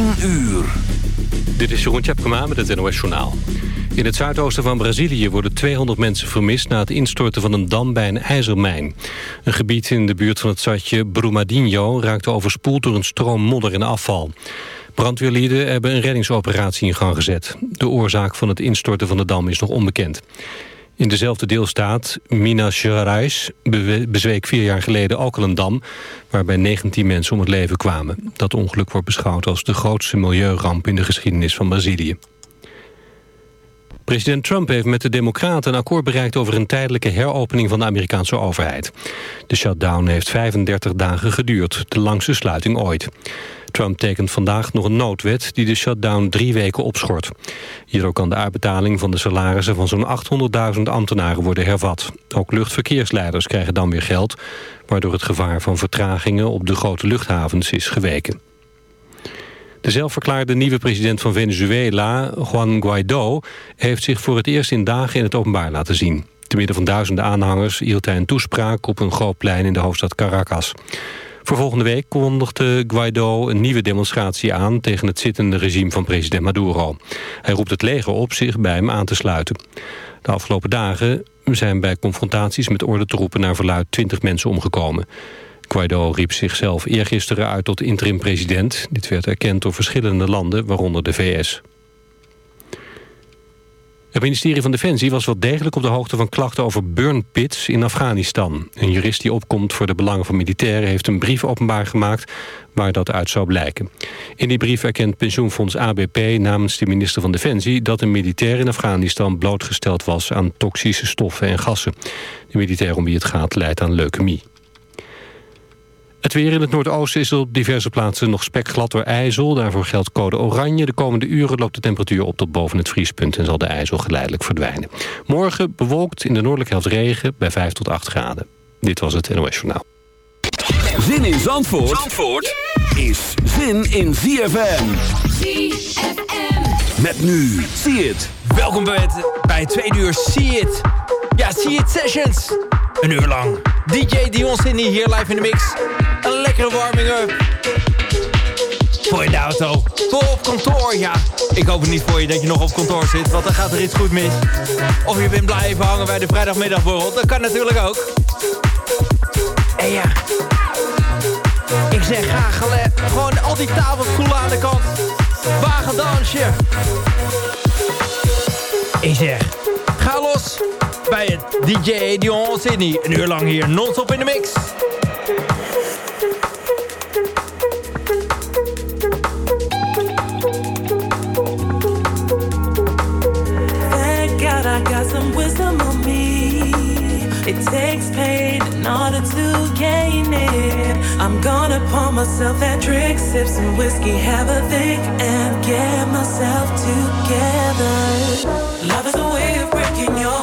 10 uur. Dit is Jeroen Tjepkema met het NOS Journaal. In het zuidoosten van Brazilië worden 200 mensen vermist... na het instorten van een dam bij een ijzermijn. Een gebied in de buurt van het stadje Brumadinho... raakte overspoeld door een stroom modder en afval. Brandweerlieden hebben een reddingsoperatie in gang gezet. De oorzaak van het instorten van de dam is nog onbekend. In dezelfde deelstaat, Minas Gerais, bezweek vier jaar geleden ook een dam... waarbij 19 mensen om het leven kwamen. Dat ongeluk wordt beschouwd als de grootste milieuramp in de geschiedenis van Brazilië. President Trump heeft met de Democraten een akkoord bereikt... over een tijdelijke heropening van de Amerikaanse overheid. De shutdown heeft 35 dagen geduurd, de langste sluiting ooit. Trump tekent vandaag nog een noodwet die de shutdown drie weken opschort. Hierdoor kan de uitbetaling van de salarissen van zo'n 800.000 ambtenaren worden hervat. Ook luchtverkeersleiders krijgen dan weer geld... waardoor het gevaar van vertragingen op de grote luchthavens is geweken. De zelfverklaarde nieuwe president van Venezuela, Juan Guaido... heeft zich voor het eerst in dagen in het openbaar laten zien. Te midden van duizenden aanhangers hield hij een toespraak... op een groot plein in de hoofdstad Caracas. Voor volgende week kondigde Guaido een nieuwe demonstratie aan... tegen het zittende regime van president Maduro. Hij roept het leger op zich bij hem aan te sluiten. De afgelopen dagen zijn bij confrontaties met ordentroepen... naar verluid 20 mensen omgekomen. Guaido riep zichzelf eergisteren uit tot interim-president. Dit werd erkend door verschillende landen, waaronder de VS. Het ministerie van Defensie was wel degelijk op de hoogte van klachten over burn pits in Afghanistan. Een jurist die opkomt voor de belangen van militairen heeft een brief openbaar gemaakt waar dat uit zou blijken. In die brief erkent pensioenfonds ABP namens de minister van Defensie dat een militair in Afghanistan blootgesteld was aan toxische stoffen en gassen. De militair om wie het gaat leidt aan leukemie. Het weer in het noordoosten is op diverse plaatsen nog spekglad door ijzel. Daarvoor geldt code oranje. De komende uren loopt de temperatuur op tot boven het vriespunt... en zal de ijzel geleidelijk verdwijnen. Morgen bewolkt in de noordelijke helft regen bij 5 tot 8 graden. Dit was het NOS Journaal. Zin in Zandvoort, Zandvoort is zin in ZFM. ZFM. Met nu, zie het. Welkom bij het, bij het tweede uur See It. Ja, See It Sessions. Een uur lang. DJ Dion Cindy hier live in de mix. Een lekkere warming-up. Voor in de auto. Voor op kantoor, ja. Ik hoop het niet voor je dat je nog op kantoor zit, want dan gaat er iets goed mis. Of je bent blijven hangen bij de vrijdagmiddagborrel. Dat kan natuurlijk ook. En ja... Ik zeg graag gewoon al die tafels koelen aan de kant. Wagen dansje. Ik zeg, los bij het DJ Dion Sydney. Een uur lang hier non-stop in de mix. Thank God I got some wisdom on me. It takes pain in order to gain it. I'm gonna myself that trick, sip some whiskey, have a think, and get myself together. Love is a way of cariño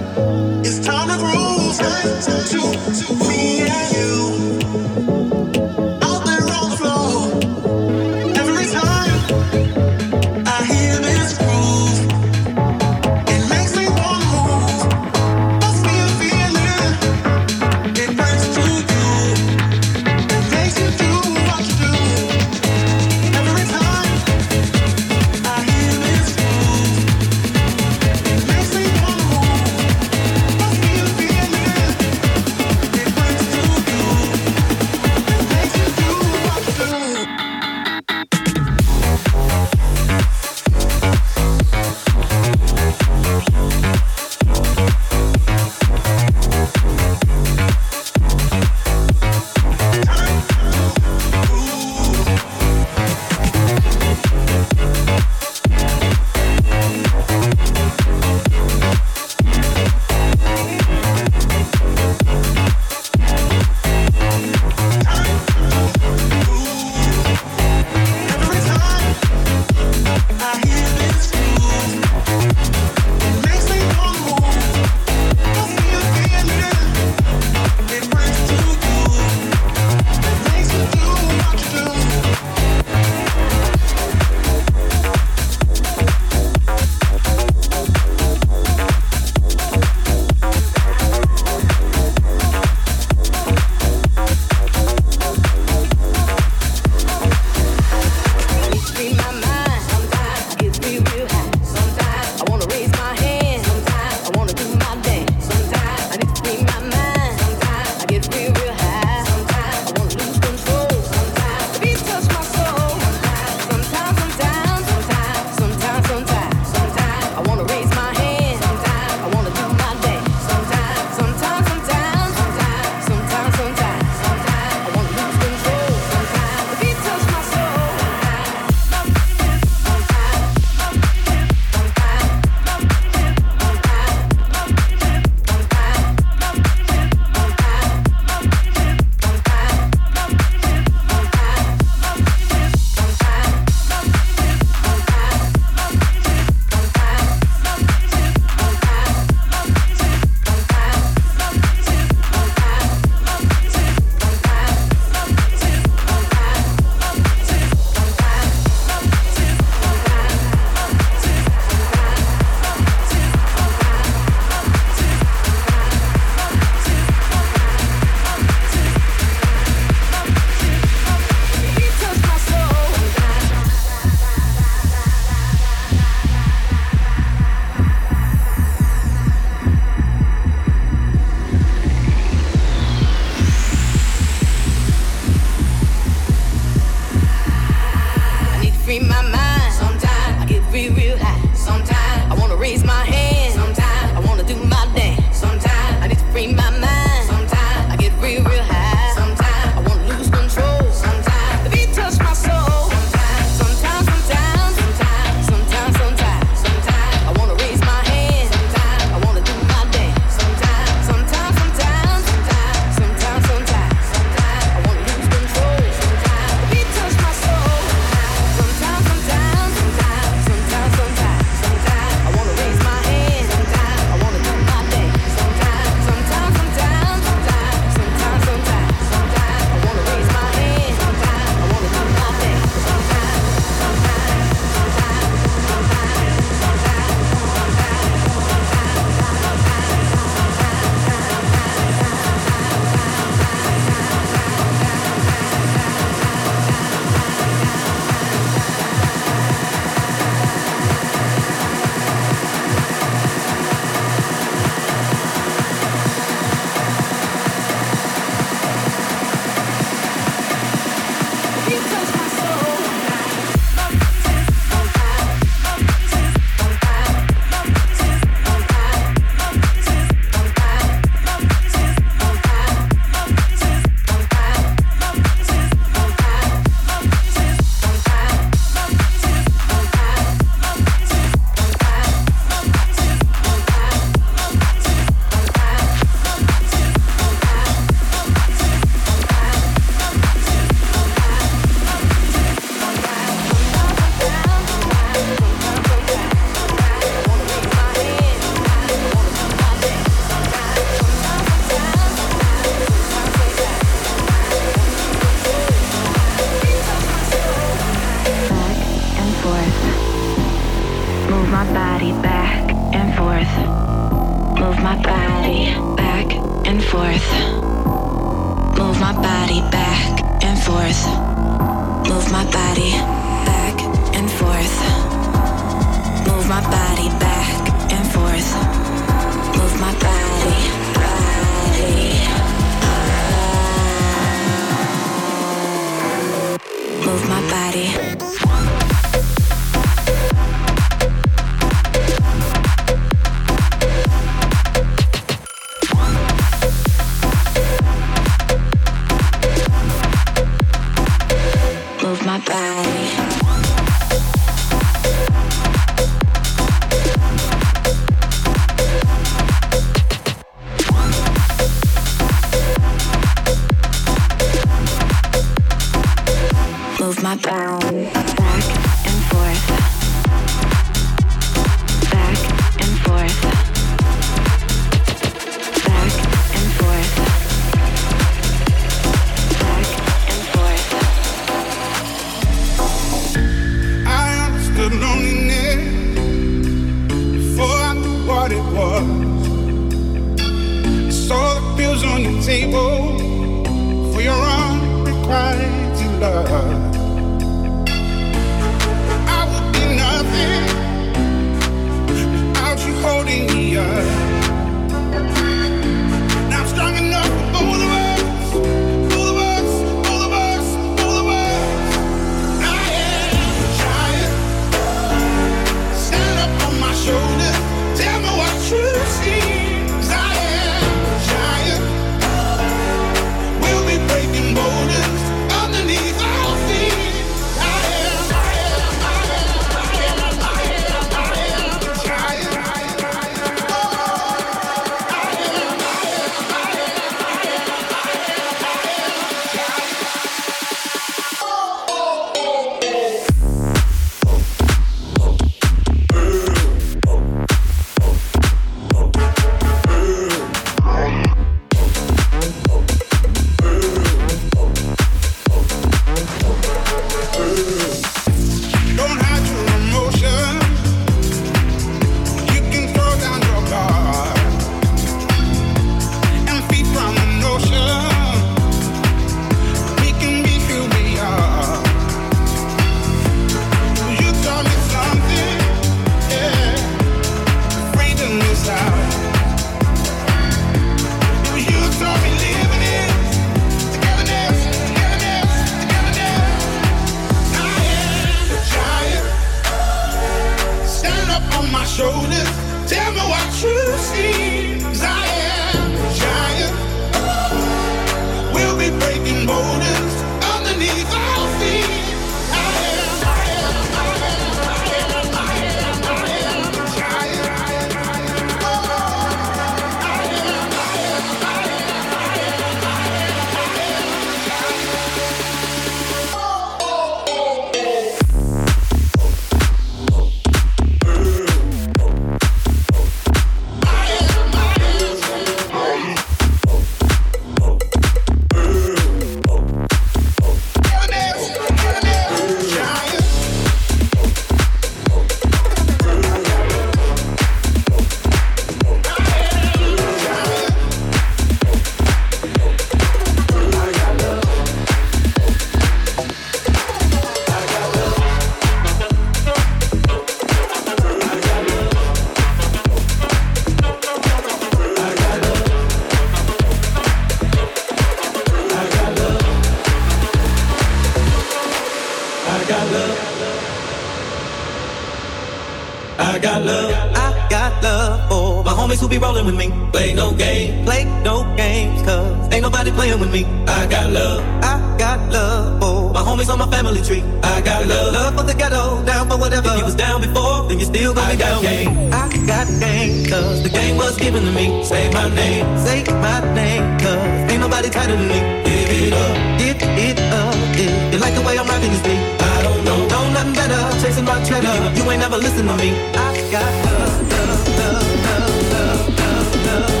gang, cause the gang was given to me. Say my name, say my name, cause ain't nobody tighter than me. Give it up, give it up, yeah. You like the way I'm rapping this beat? I don't know, know nothing better, chasing my cheddar. You, ain't never listen to me. I got love, love, love, love, love, love, love, love.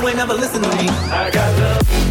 You ain't never listen to me. I got love.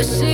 But she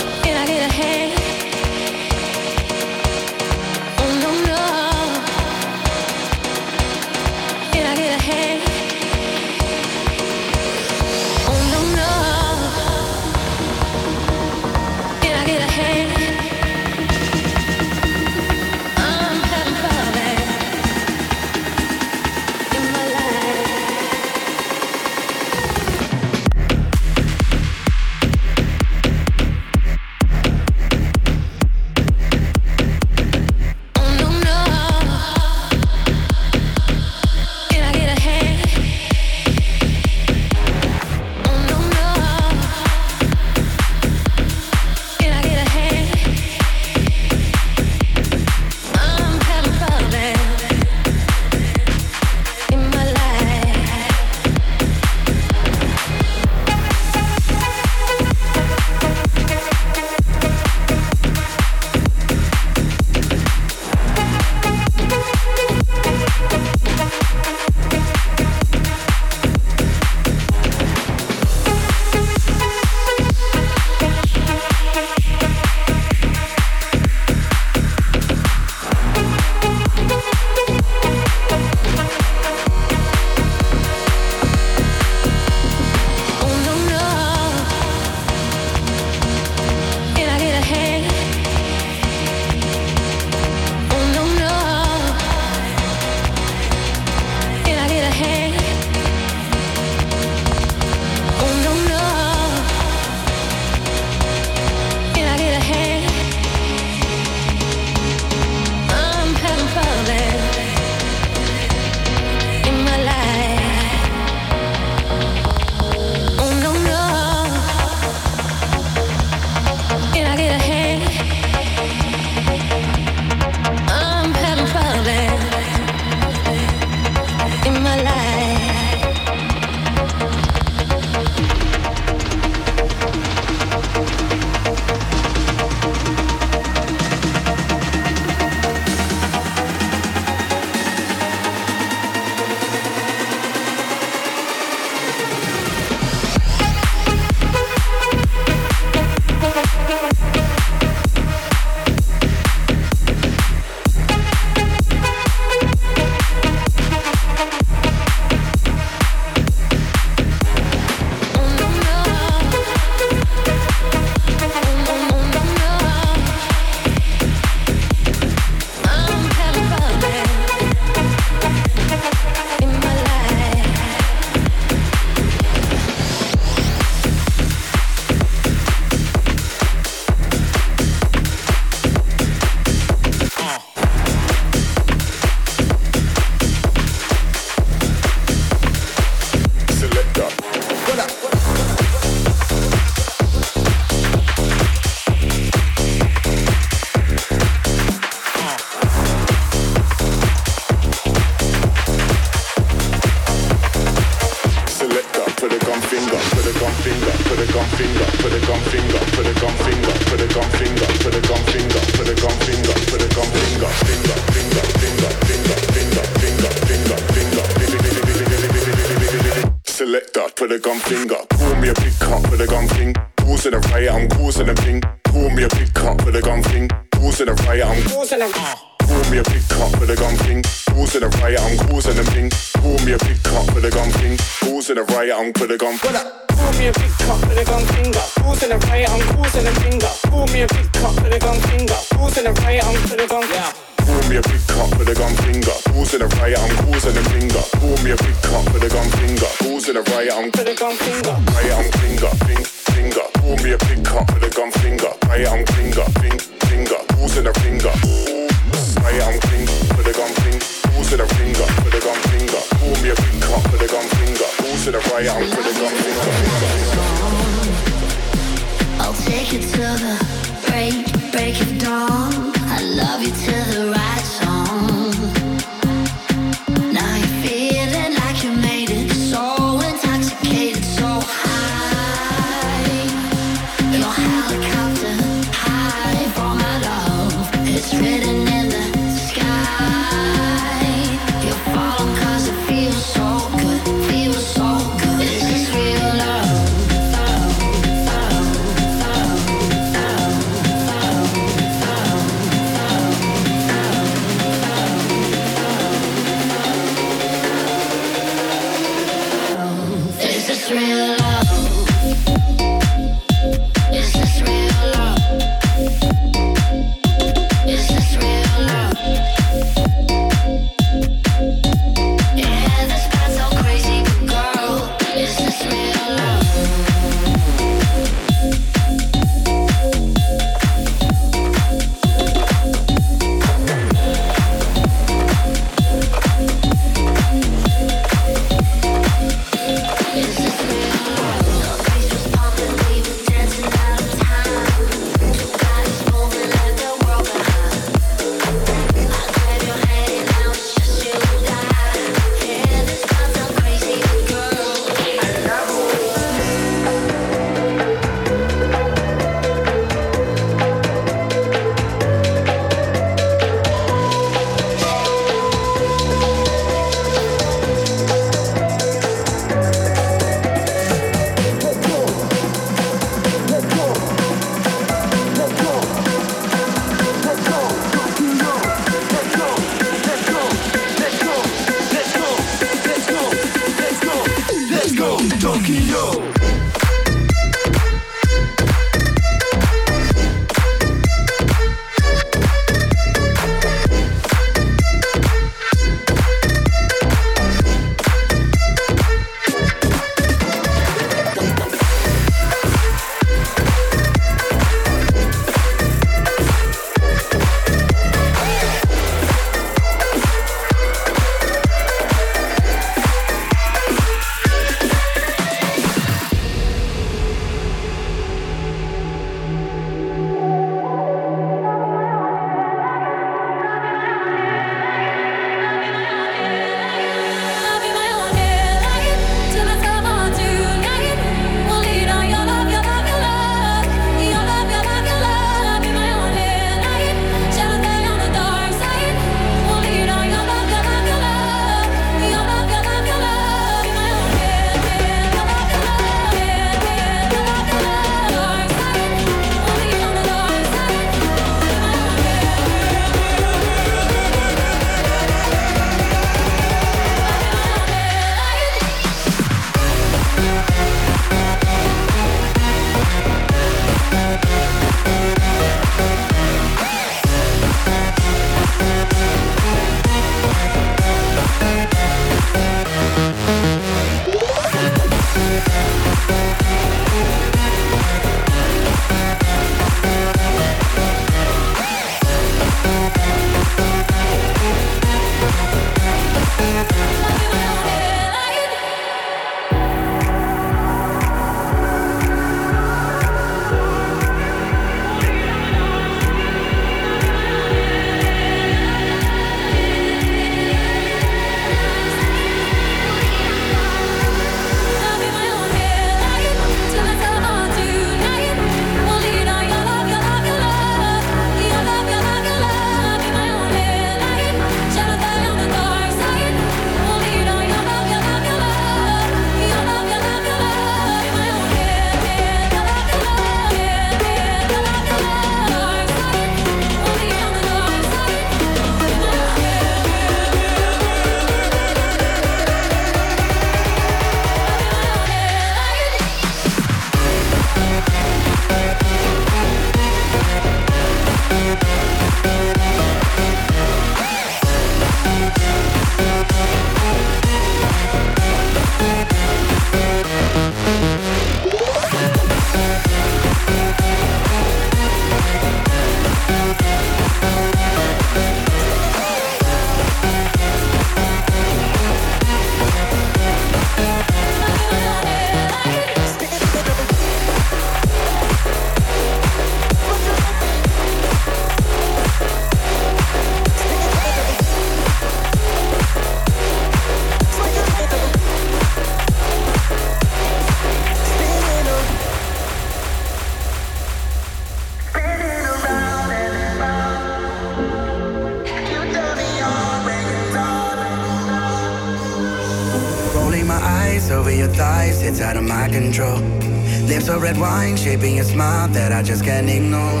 smile that I just can't ignore.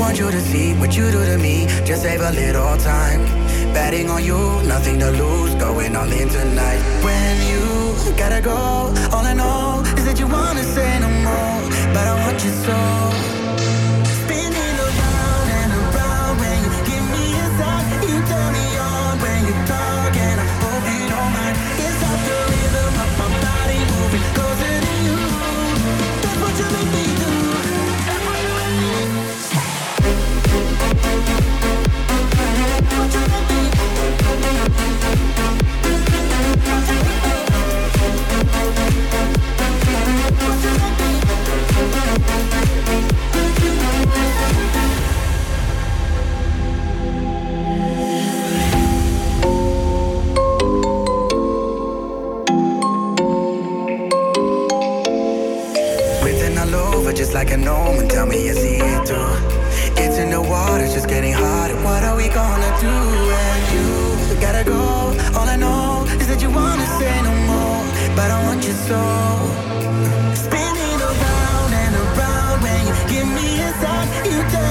Want you to see what you do to me, just save a little time. Betting on you, nothing to lose, going all in tonight. When you gotta go, all I know is that you wanna say no more, but I want you so. Like a gnome and tell me you see it too. It's in the water, it's just getting hotter. What are we gonna do? And you gotta go. All I know is that you wanna say no more, but I want you so. Spinning around and around when you give me a sign. You turn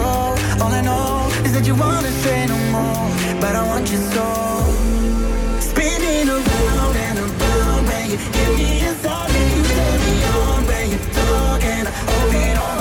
go, all I know is that you wanna say no more, but I want you so. Spinning around and around when you give me a sign, you turn me on when you talk, and I you don't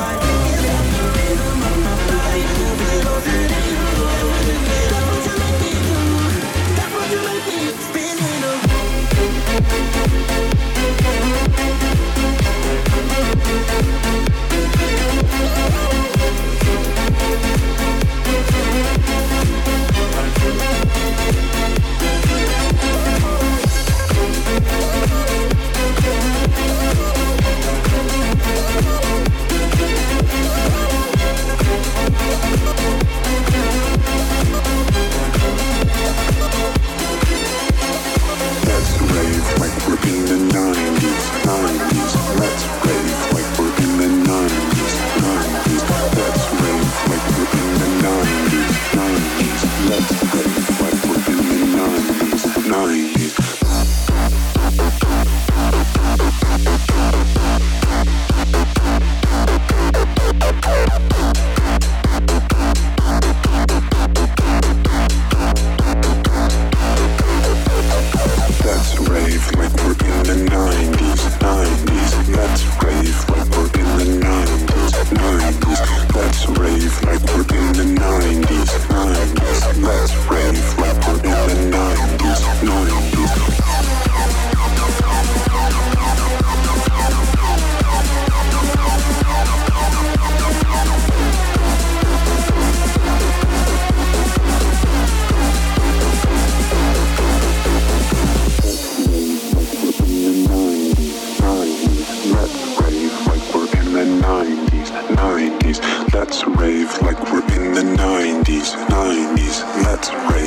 90s, 90s, that's right.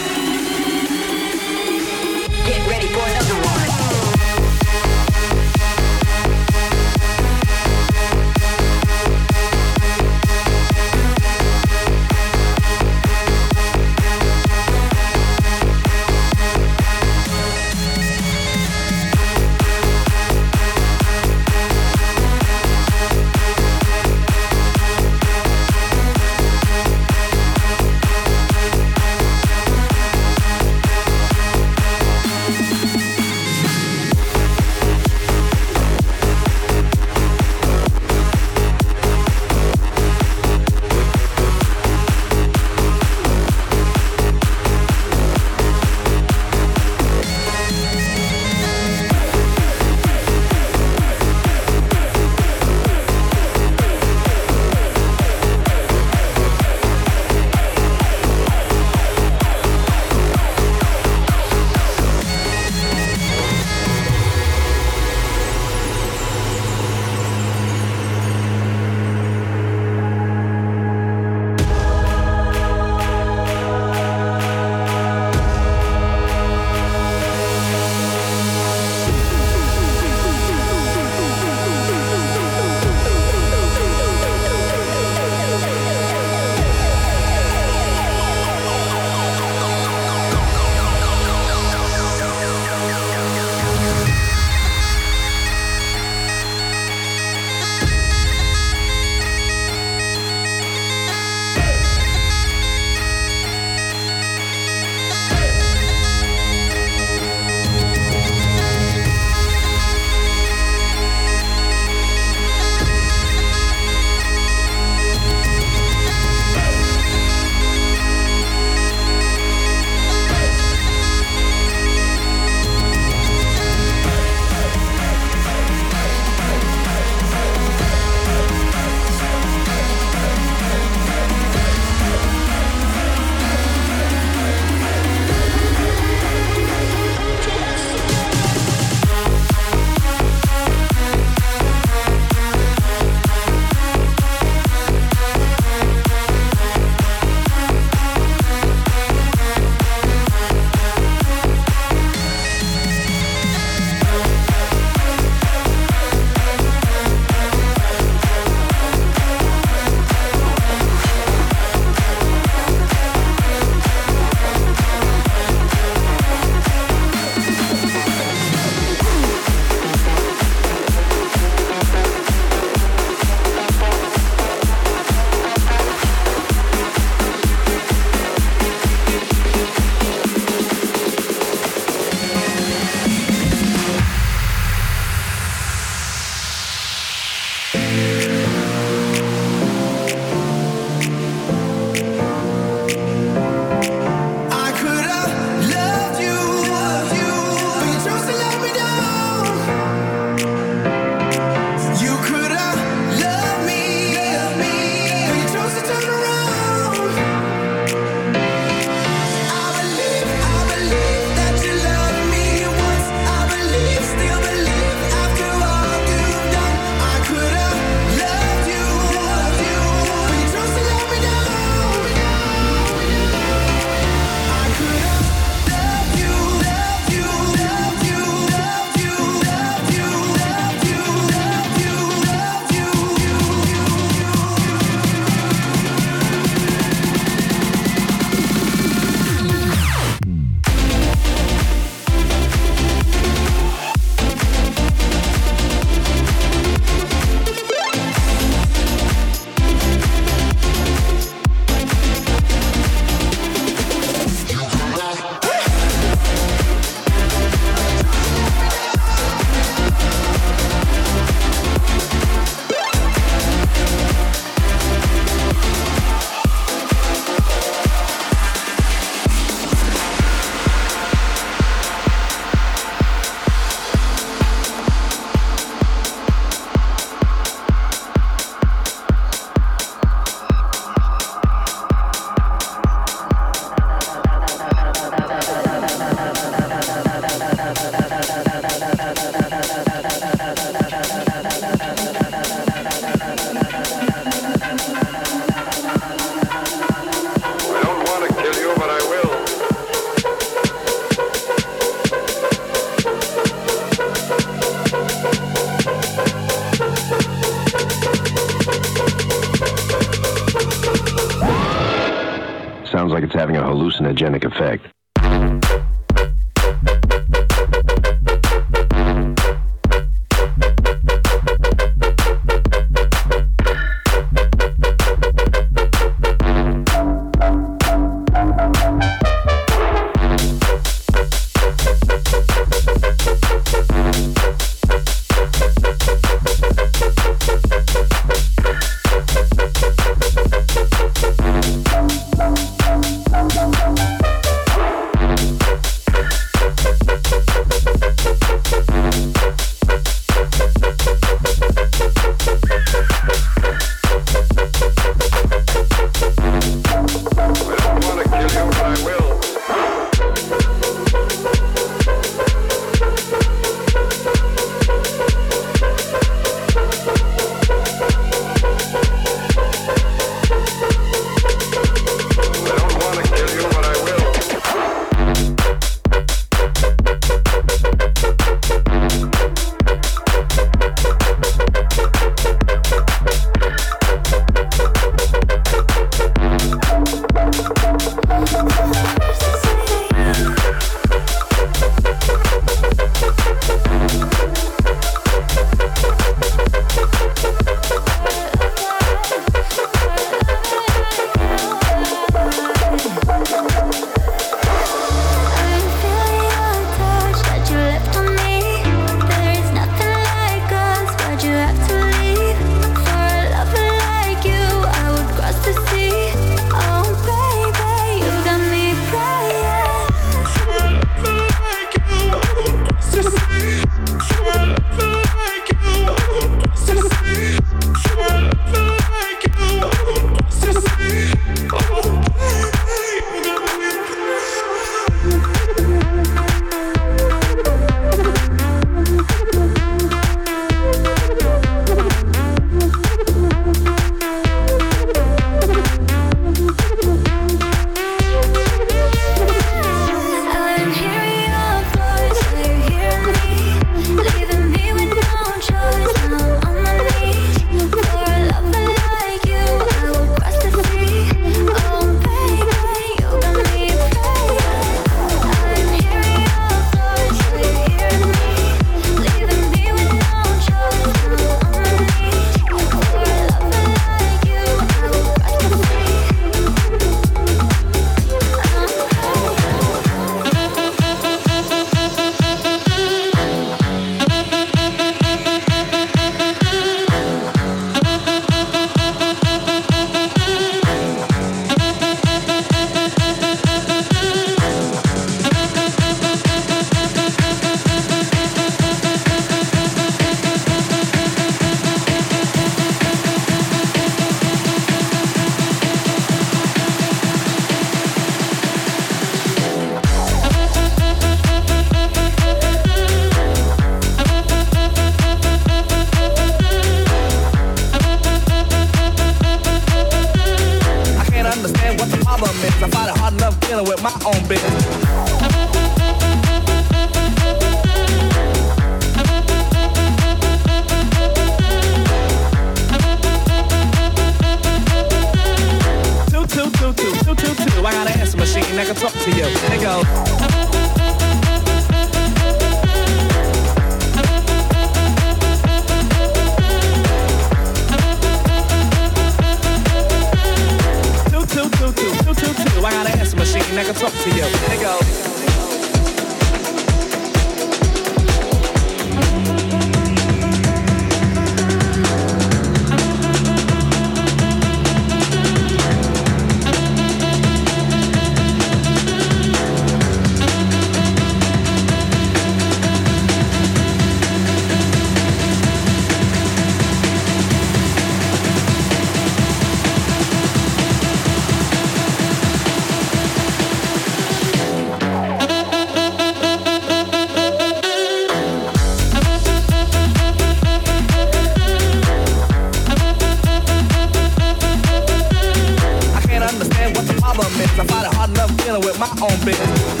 my own business.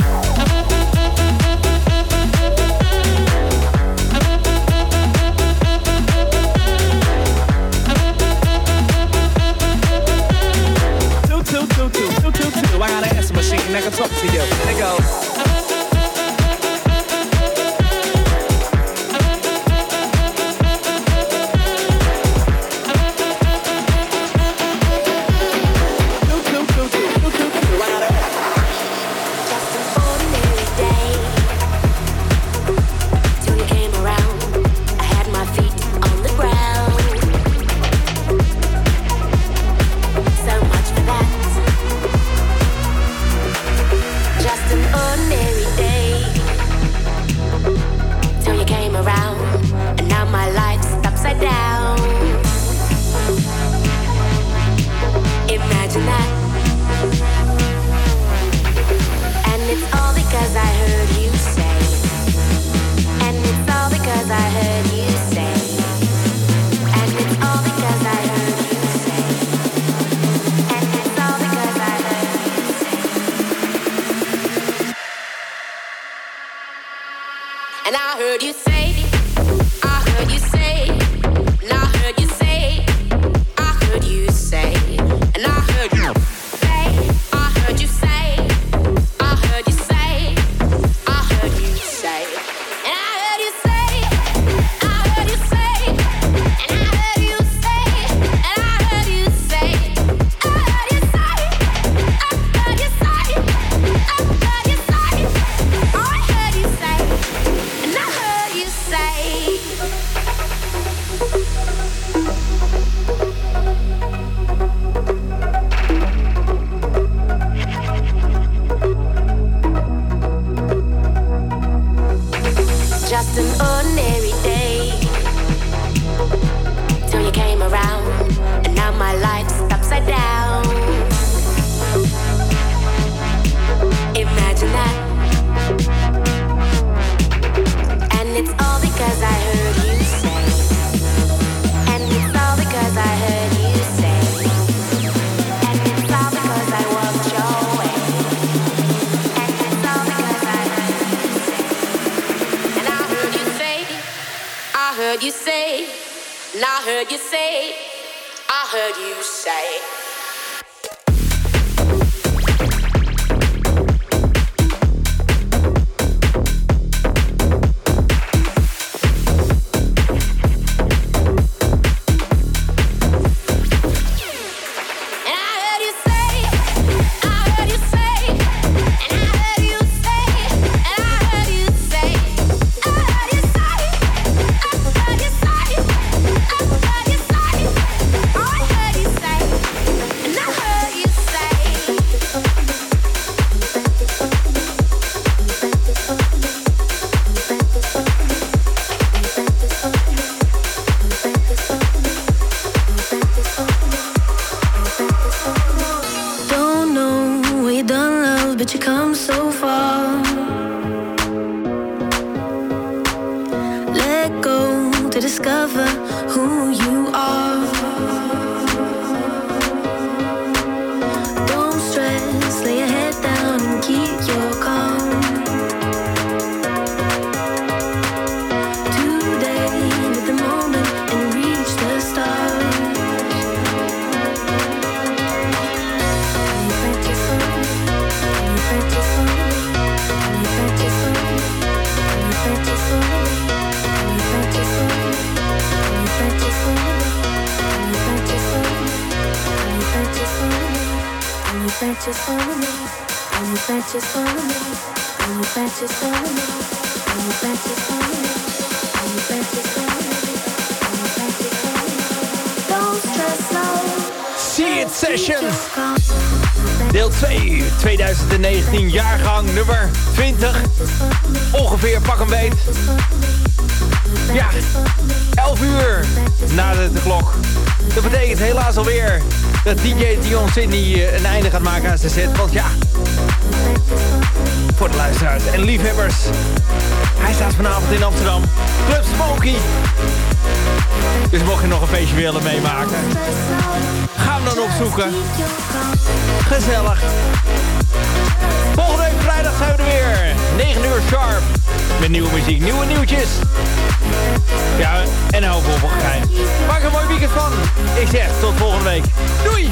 Sydney eh, een einde gaat maken aan zijn set. Want ja, voor de luisteraars en liefhebbers. Hij staat vanavond in Amsterdam. Club Smoky. Dus mocht je nog een feestje willen meemaken. Opzoeken. Gezellig. Volgende week vrijdag zijn we er weer. 9 uur sharp. Met nieuwe muziek, nieuwe nieuwtjes. Ja, en een hoop geheim. Maak een mooi weekend van. Ik zeg tot volgende week. Doei!